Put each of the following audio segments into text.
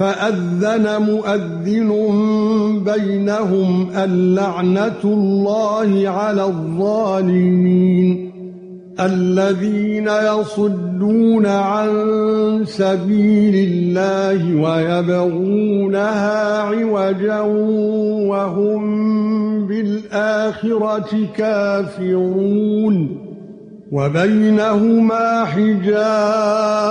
فأذن مؤذن بينهم اللعنة الله على الظالمين الذين يصدون عن سبيل الله ويبغونها عوجا وهم بالآخرة كافرون وبينهما حجاب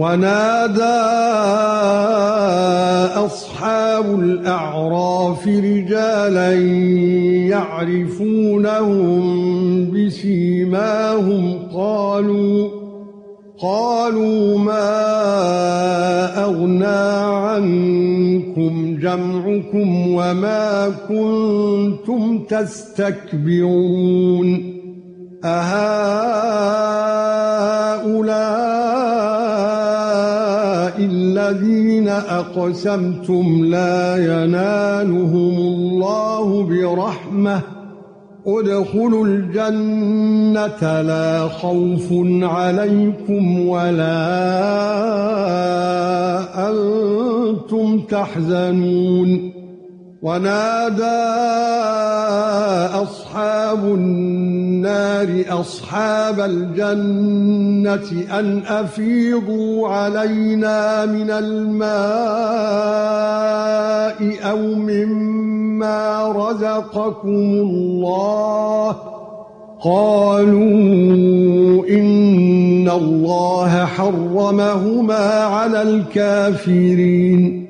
ونادى أصحاب الأعراف رجالا يعرفونهم بسيماهم قالوا قالوا ما أغنى عنكم جمعكم وما كنتم تستكبرون؟ أهؤلاء الذين أقسمتم لا ينالهم الله برحمة. ادخلوا الجنة لا خوف عليكم ولا أنتم تحزنون. ونادى أصحاب النار أصحاب الجنة أن أفيضوا علينا من الماء أو مما رزقكم الله. قالوا إن الله حرمهما على الكافرين.